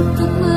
怎么？